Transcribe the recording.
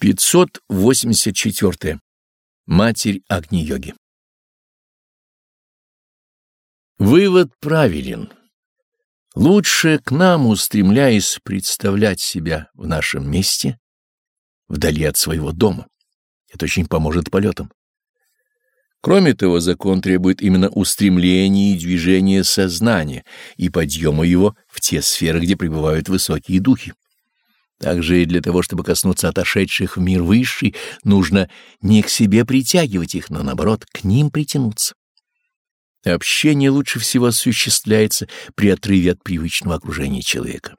584. Матерь Агни-йоги Вывод правилен. Лучше к нам, устремляясь, представлять себя в нашем месте, вдали от своего дома. Это очень поможет полетам. Кроме того, закон требует именно устремления и движения сознания и подъема его в те сферы, где пребывают высокие духи. Также и для того, чтобы коснуться отошедших в мир высший, нужно не к себе притягивать их, но, наоборот, к ним притянуться. Общение лучше всего осуществляется при отрыве от привычного окружения человека.